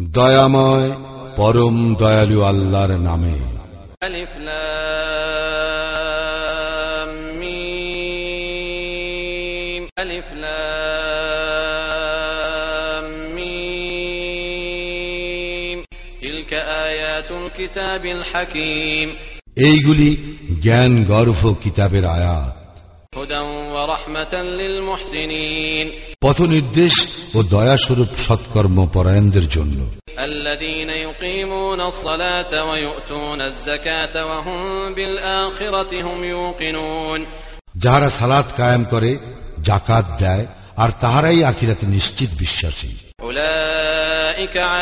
দয়াময় পরম দয়ালু আল্লাহর নামে। এইগুলি জ্ঞান গর্ভ কিতাবের আয়াত। পথ নির্দেশ ও দয়াস্বরূপ সৎকর্ম পরায়ণদের জন্য। যাহারা সালাত কায়েম করে জাকাত দেয় আর তাহারাই আখিরাতে নিশ্চিত বিশ্বাসী। উলাইকা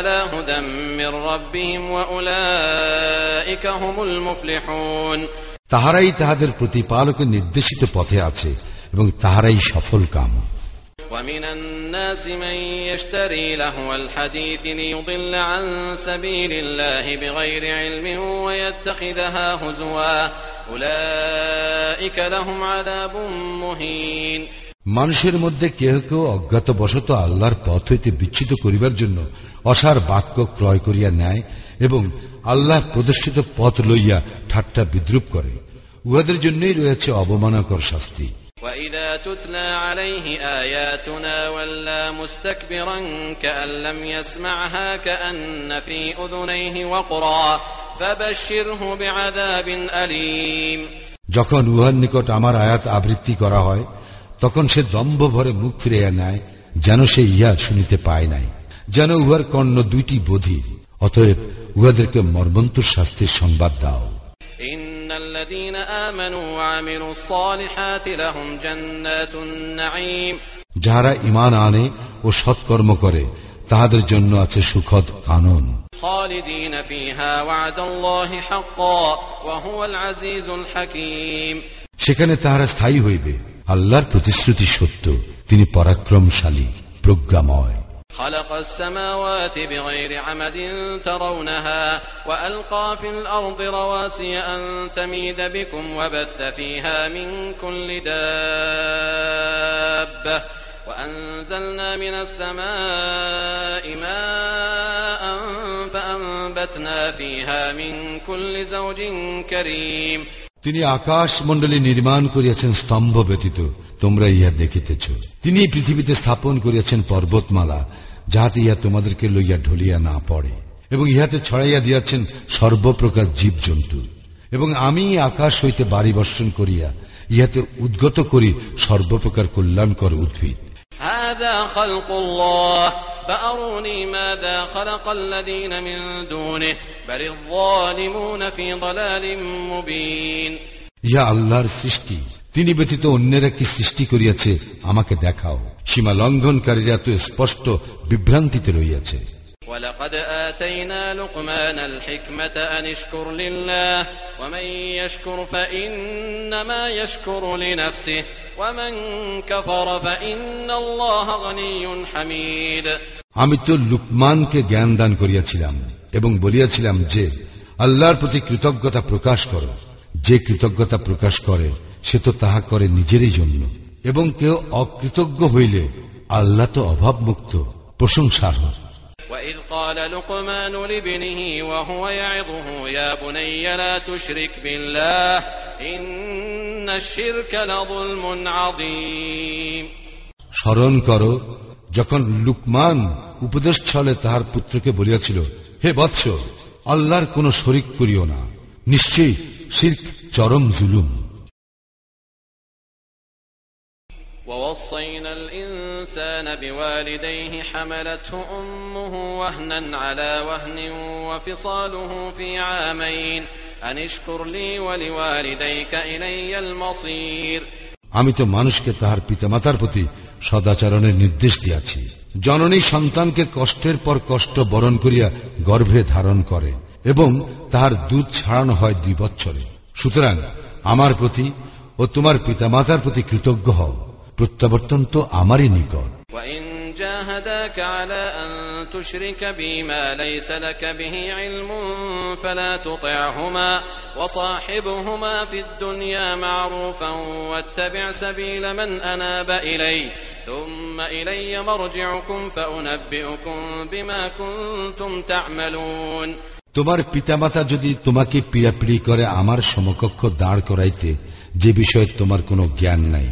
على هدى من ربهم وأولئك هم المفلحون তাহারাই তাহাদের প্রতিপালকের নির্দেশিত পথে আছে এবং তাহারাই সফল কাম ومن الناس من يشتري لهو الحديث ليضل عن سبيل الله بغير علم ويتخذها هزوا أولئك لهم عذاب مهين মানুষের মধ্যে কেহ কেউ অজ্ঞাত বশত আল্লাহর পথ হইতে বিচ্ছিত করিবার জন্য অসার বাক্য ক্রয় করিয়া নেয় এবং আল্লাহ প্রদর্শিত পথ লইয়া ঠাট্টা বিদ্রুপ করে উহাদের জন্যই রয়েছে অবমানকর শাস্তি وإذا تتلى عليه آياتنا ولى مستكبرا كأن لم يسمعها كأن في أذنيه وقرا فبشره بعذاب أليم যখন উহার নিকট আমার আয়াত আবৃত্তি করা হয় তখন সে দম্ভ ভরে মুখ ফিরিয়া নেয় যেন সে ইয়া শুনিতে পায় নাই। যেন উহার কর্ণ দুইটি বধির অতএব উহাদেরকে মর্মন্তর শাস্তির সংবাদ দাও। যাহারা ইমান আনে ও সৎকর্ম করে তাহাদের জন্য আছে সুখদ কানন। সেখানে তাহারা স্থায়ী হইবে। আল্লাহর প্রতিশ্রুতি সত্য তিনি পরাক্রমশালী প্রজ্ঞাময় خلق السماوات بغير عمد ترونها وألقى في الأرض رواسي أن تميد بكم وبث فيها من كل دابة وأنزلنا من السماء ماء فأنبتنا فيها من كل زوج كريم তিনি আকাশ মন্ডলী নির্মাণ করিয়াছেন স্তম্ভ ব্যতীত, তোমরা ইহা দেখিতেছ। তিনি পৃথিবীতে স্থাপন করিয়াছেন পর্বতমালা, যাহাতে ইহা তোমাদেরকে লইয়া ঢলিয়া না পড়ে, এবং ইহাতে ছড়াইয়া দিয়াছেন সর্বপ্রকার জীবজন্তু। এবং আমি আকাশ হইতে বাড়ি বর্ষণ করিয়া ইহাতে উদ্গত করি সর্বপ্রকার কল্যাণকর উদ্ভিদ। فأروني ماذا خلق الذين من دونه بل الظالمون في ضلال مبين ইহা আল্লাহর সৃষ্টি তিনি ব্যতীত অন্যেরা কি সৃষ্টি করিয়াছে আমাকে দেখাও সীমা লঙ্ঘনকারীরা তো স্পষ্ট বিভ্রান্তিতে রইয়াছে ولقد آتينا لقمان الحكمة أن اشكر لله ومن يشكر فإنما يشكر لنفسه ومن كفر فإن الله غني حميد আমি তো লুকমানকে জ্ঞান দান করিয়াছিলাম এবং বলিয়াছিলাম যে আল্লাহর প্রতি কৃতজ্ঞতা প্রকাশ করো যে কৃতজ্ঞতা প্রকাশ করে সে তো তাহা করে নিজেরই জন্য এবং কেউ অকৃতজ্ঞ হইলে আল্লাহ তো অভাবমুক্ত প্রশংসার وإذ قال لقمان لابنه وهو يعظه يا بني لا تشرك بالله إن الشرك لظلم عظيم স্মরণ করো যখন লুকমান উপদেশ ছলে তাহার পুত্রকে বলিয়াছিল হে বৎস আল্লাহর কোন শরিক করিও না নিশ্চয়ই শির্ক চরম জুলুম ووصينا الإنسان بوالديه حملته أمه وهنا على وهن وفصاله في عامين أن اشكر لي ولوالديك إلي المصير আমি তো মানুষকে তাহার পিতামাতার প্রতি সদাচরণের নির্দেশ দিয়াছি জননী সন্তানকে কষ্টের পর কষ্ট বরণ করিয়া গর্ভে ধারণ করে এবং তাহার দুধ ছাড়ানো হয় দুই বৎসরে সুতরাং আমার প্রতি ও তোমার পিতামাতার প্রতি কৃতজ্ঞ হও প্রত্যাবর্তন তো আমারই নিকট وإن جاء جاهداك على أن تشرك بي ما ليس لك به علم فلا تطعهما وصاحبهما في الدنيا معروفا واتبع سبيل من أناب إلي ثم إلي مرجعكم فأنبئكم بما كنتم تعملون তোমার পিতামাতা যদি তোমাকে পিড়াপিড়ি করে আমার সমকক্ষ দাঁড় করাইতে যে বিষয়ে তোমার কোনো জ্ঞান নাই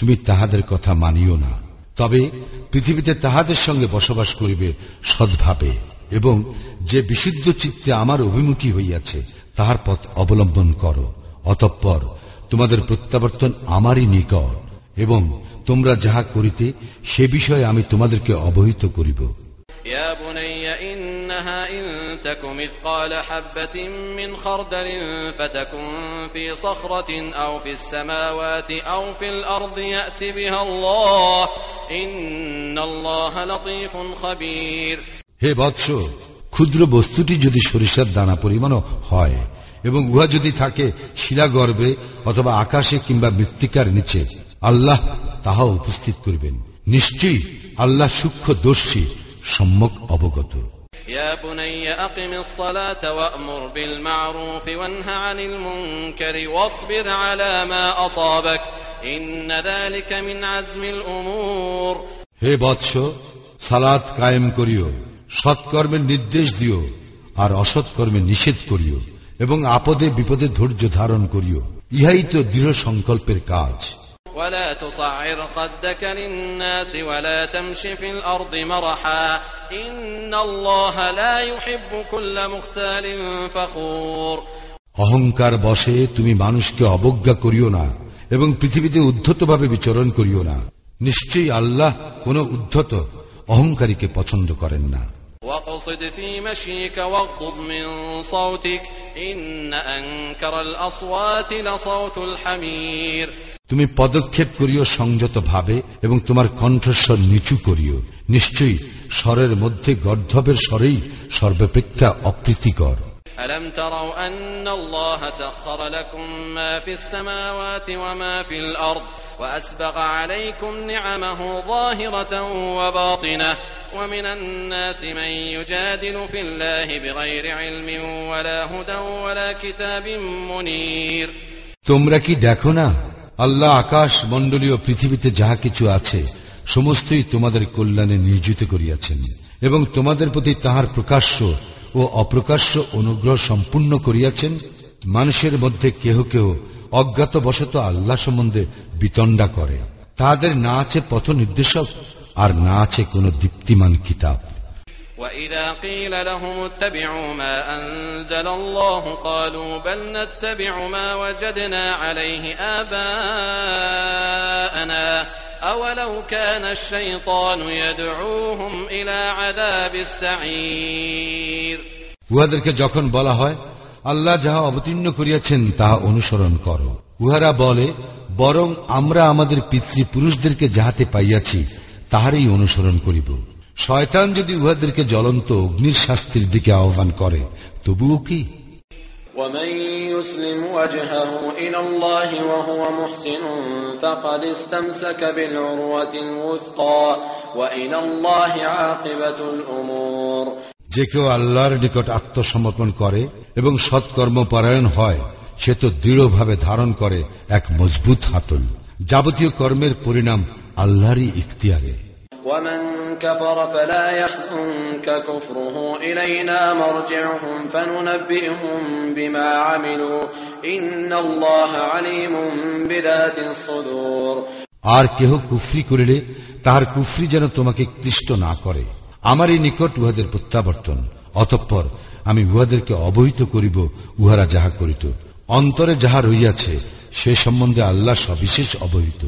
তুমি তাহাদের কথা মানিও না। তবে পৃথিবীতে তাহাদের সঙ্গে বসবাস করিবে সদ্ভাবে, এবং যে বিশুদ্ধ চিত্তে আমার অভিমুখী হইয়াছে, তাহার পথ অবলম্বন করো। অতঃপর তোমাদের প্রত্যাবর্তন আমারই নিকট, এবং তোমরা যাহা করিতে, সে বিষয়ে আমি তোমাদেরকে অবহিত করিব। إنها إن تك مثقال حبة من خردل فتكن في صخرة أو في السماوات أو في الأرض يأت بها الله إن الله لطيف خبير হে বৎস ক্ষুদ্র বস্তুটি যদি সরিষার দানা পরিমাণও হয় এবং উহা যদি থাকে শিলা গর্বে অথবা আকাশে কিংবা মৃত্তিকার নিচে আল্লাহ তাহা উপস্থিত করবেন নিশ্চয়ই আল্লাহ সূক্ষ্ম দর্শী সম্যক অবগত يا بني أقم الصلاة وأمر بالمعروف وانه عن المنكر واصبر على ما أصابك إن ذلك من عزم الأمور হে বৎস সালাত কায়েম করিও সৎকর্মের নির্দেশ দিও আর অসৎকর্মে নিষেধ করিও এবং আপদে বিপদে ধৈর্য ধারণ করিও ইহাই তো দৃঢ় সংকল্পের কাজ ولا تصعر خدك للناس ولا تمش في الأرض مرحا إن الله لا يحب كل مختال فخور অহংকার বসে তুমি মানুষকে অবজ্ঞা করিও না এবং পৃথিবীতে উদ্ধতভাবে বিচরণ করিও না নিশ্চয়ই আল্লাহ কোন উদ্ধত অহংকারীকে পছন্দ করেন না واقصد في مشيك واغضض من صوتك إن أنكر الأصوات لصوت الحمير তুমি পদক্ষেপ করিও সংযত ভাবে এবং তোমার কণ্ঠস্বর নিচু করিও নিশ্চয়ই স্বরের মধ্যে গর্ধবের স্বরেই সর্বাপেক্ষা অপ্রীতিকর ألم تروا أن الله سخر لكم ما في السماوات وما في الأرض وأسبغ عليكم نعمه ظاهرة وباطنة ومن الناس من يجادل في الله بغير علم ولا هدى ولا كتاب منير তোমরা কি দেখো না আল্লাহ আকাশ মণ্ডলীয় পৃথিবীতে যাহা কিছু আছে, সমস্তই তোমাদের কল্যাণে নিয়োজিত করিয়াছেন, এবং তোমাদের প্রতি তাহার প্রকাশ্য ও অপ্রকাশ্য অনুগ্রহ সম্পূর্ণ করিয়াছেন, মানুষের মধ্যে কেহ কেহ অজ্ঞাতবশত আল্লাহ সম্বন্ধে বিতণ্ডা করে। তাহাদের না আছে পথ নির্দেশক আর না আছে কোন দীপ্তিমান কিতাব। وإذا قيل لهم اتبعوا ما أنزل الله قالوا بل نتبع ما وجدنا عليه آباءنا أولو كان الشيطان يدعوهم إلى عذاب السعير উহাদেরকে যখন বলা হয় আল্লাহ যাহা অবতীর্ণ করিয়াছেন তাহা অনুসরণ করো উহারা বলে বরং আমরা আমাদের পিতৃপুরুষদেরকে যাহাতে পাইয়াছি তাহারই অনুসরণ করিব শয়তান যদি উহাদেরকে জ্বলন্ত অগ্নির শাস্তির দিকে আহ্বান করে তবুও কি ومن يسلم وجهه إلى الله وهو محسن فقد استمسك بالعروة الوثقى وإلى الله عاقبة الأمور যে কেউ আল্লাহর নিকট আত্মসমর্পণ করে এবং সৎকর্ম পরায়ণ হয় সে তো দৃঢ়ভাবে ধারণ করে এক মজবুত হাতল যাবতীয় কর্মের পরিণাম আল্লাহরই ইখতিয়ারে ومن كفر فلا يحزنك كفره إلينا مرجعهم فننبئهم بما عملوا إن الله عليم بذات الصدور আর কেহ কুফরি করিলে তাহার কুফরি যেন তোমাকে ক্লিষ্ট না করে আমারই নিকট উহাদের প্রত্যাবর্তন অতঃপর আমি উহাদেরকে অবহিত করিব উহারা যাহা করিত অন্তরে যাহা রইয়াছে সে সম্বন্ধে আল্লাহ সবিশেষ অবহিত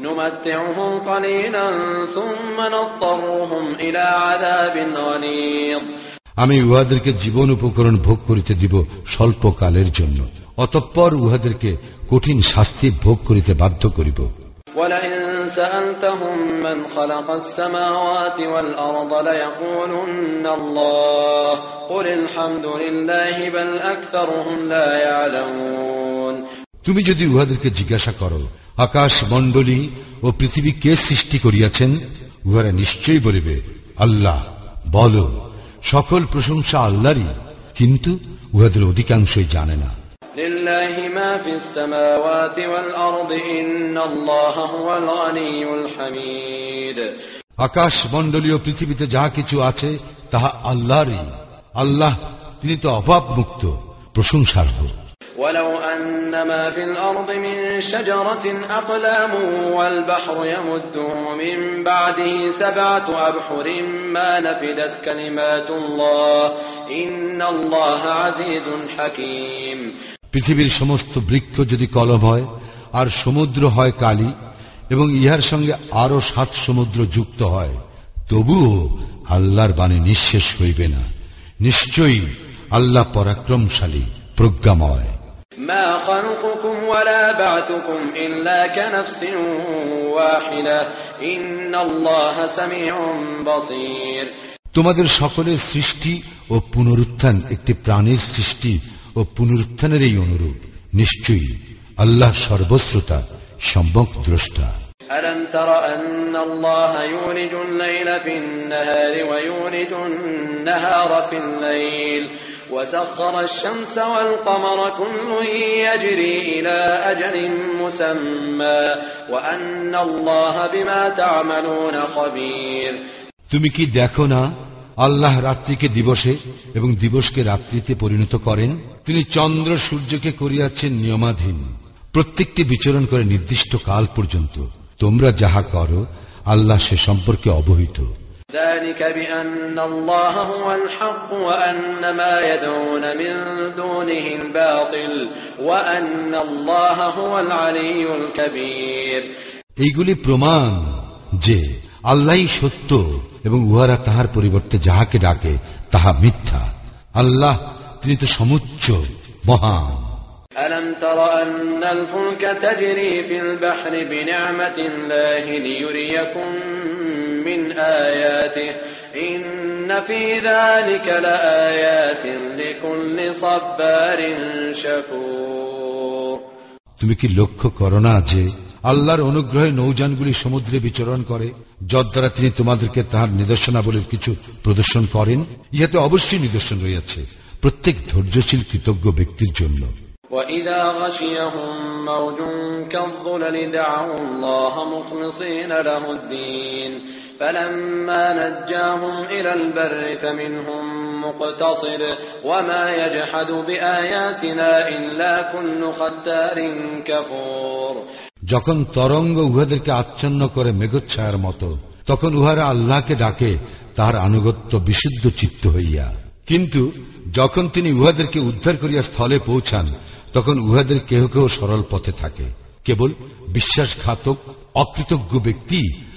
نمتعهم قليلا ثم نضطرهم إلى عذاب غليظ আমি উহাদেরকে জীবন উপকরণ ভোগ করিতে দিব স্বল্পকালের জন্য অতঃপর উহাদেরকে কঠিন শাস্তি ভোগ করিতে বাধ্য করিব ولئن سألتهم من خلق السماوات والأرض ليقولن الله قل الحمد لله بل أكثرهم لا يعلمون তুমি যদি উহাদেরকে জিজ্ঞাসা করো আকাশ মণ্ডলী ও পৃথিবী কে সৃষ্টি করিয়াছেন উহারা নিশ্চয়ই বলিবে আল্লাহ বল সকল প্রশংসা আল্লাহরই কিন্তু উহাদের অধিকাংশই জানে না। আকাশ মন্ডলীয় পৃথিবীতে যা কিছু আছে তাহা আল্লাহরই। আল্লাহ তিনি তো অভাব মুক্ত প্রশংসার হোক ولو أن ما في الأرض من شجرة أقلام والبحر يمده من بعده سبعة أبحر ما نفدت كلمات الله إن الله عزيز حكيم পৃথিবীর সমস্ত বৃক্ষ যদি কলম হয় আর সমুদ্র হয় কালি এবং ইহার সঙ্গে আরো সাত সমুদ্র যুক্ত হয় তবুও আল্লাহর বাণী নিঃশেষ হইবে না নিশ্চয়ই আল্লাহ পরাক্রমশালী প্রজ্ঞাময় ما خلقكم ولا بعثكم إلا كنفس واحدة إن الله سميع بصير তোমাদের সকলের সৃষ্টি ও পুনরুত্থান একটি প্রাণীর সৃষ্টি ও পুনরুত্থানের এই অনুরূপ নিশ্চয়ই আল্লাহ সর্বশ্রোতা সম্যক দ্রষ্টা ألم تر أن الله يولج الليل في النهار ويولج النهار في الليل وسخر الشمس والقمر كل يجري إلى أجل مسمى وأن الله بما تعملون خبير তুমি কি দেখো না আল্লাহ রাত্রিকে দিবসে এবং দিবসকে রাত্রিতে পরিণত করেন তিনি চন্দ্র সূর্যকে করিয়াছেন নিয়মাধীন প্রত্যেকটি বিচরণ করে নির্দিষ্ট কাল পর্যন্ত তোমরা যাহা করো আল্লাহ সে সম্পর্কে অবহিত ذلك بأن الله هو الحق وأن ما يدعون من دونه الباطل وأن الله هو العلي الكبير এইগুলি প্রমাণ যে আল্লাহই সত্য এবং উহারা তাহার পরিবর্তে যাহাকে ডাকে তাহা মিথ্যা আল্লাহ তিনি তো সমুচ্চ মহান ألم تر أن الفلك تجري في البحر بنعمة الله ليريكم من آياته إن في ذلك لآيات لكل صبار شكور তুমি কি লক্ষ্য করো না যে আল্লাহর অনুগ্রহে নৌযানগুলি সমুদ্রে বিচরণ করে যদ্বারা তিনি তোমাদেরকে তাহার নিদর্শনাবলীর কিছু প্রদর্শন করেন ইহাতে অবশ্যই নিদর্শন রয়েছে প্রত্যেক ধৈর্যশীল কৃতজ্ঞ ব্যক্তির জন্য وإذا غشيهم موج كالظلل دعوا الله مخلصين له الدين فلما نجاهم إلى البر فمنهم مقتصد وما يجحد بآياتنا إلا كل ختار كفور যখন তরঙ্গ উহাদেরকে আচ্ছন্ন করে মেঘচ্ছায়ার মতো তখন উহারা আল্লাহকে ডাকে তাহার আনুগত্য বিশুদ্ধ চিত্ত হইয়া কিন্তু যখন তিনি উহাদেরকে উদ্ধার করিয়া স্থলে পৌঁছান তখন উহাদের কেহ কেহ সরল পথে থাকে কেবল বিশ্বাসঘাতক অকৃতজ্ঞ ব্যক্তি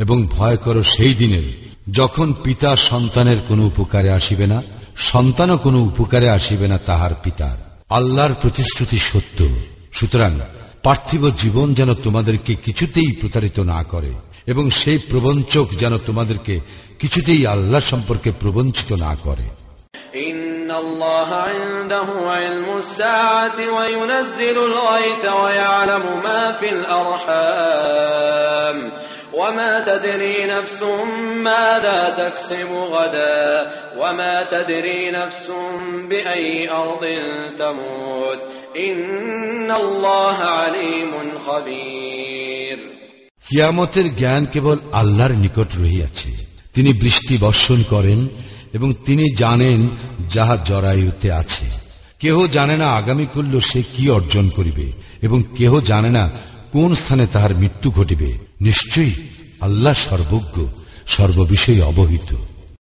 এবং ভয় করো সেই দিনের যখন পিতা সন্তানের কোনো উপকারে আসিবে না, সন্তানও কোনো উপকারে আসিবে না তাহার পিতার। আল্লাহর প্রতিশ্রুতি সত্য। সুতরাং পার্থিব জীবন যেন তোমাদেরকে কিছুতেই প্রতারিত না করে এবং সেই প্রবঞ্চক যেন তোমাদেরকে কিছুতেই আল্লাহ সম্পর্কে প্রবঞ্চিত না করে। إن الله عنده علم الساعة وينزل الغيث ويعلم ما في الأرحام وما تدري نفس ماذا تكسب غدا وما تدري نفس بأي أرض تموت إن الله عليم خبير কিয়ামতের জ্ঞান কেবল আল্লাহর নিকট রহিয়াছে তিনি বৃষ্টি বর্ষণ করেন এবং তিনি জানেন যাহা জরায়ুতে আছে কেহ জানে না আগামী করল সে কি অর্জন করিবে এবং কেহ জানে না কোন স্থানে তাহার মৃত্যু ঘটিবে নিশ্চয়ই আল্লাহ সর্বজ্ঞ সর্ববিষয়ে অবহিত।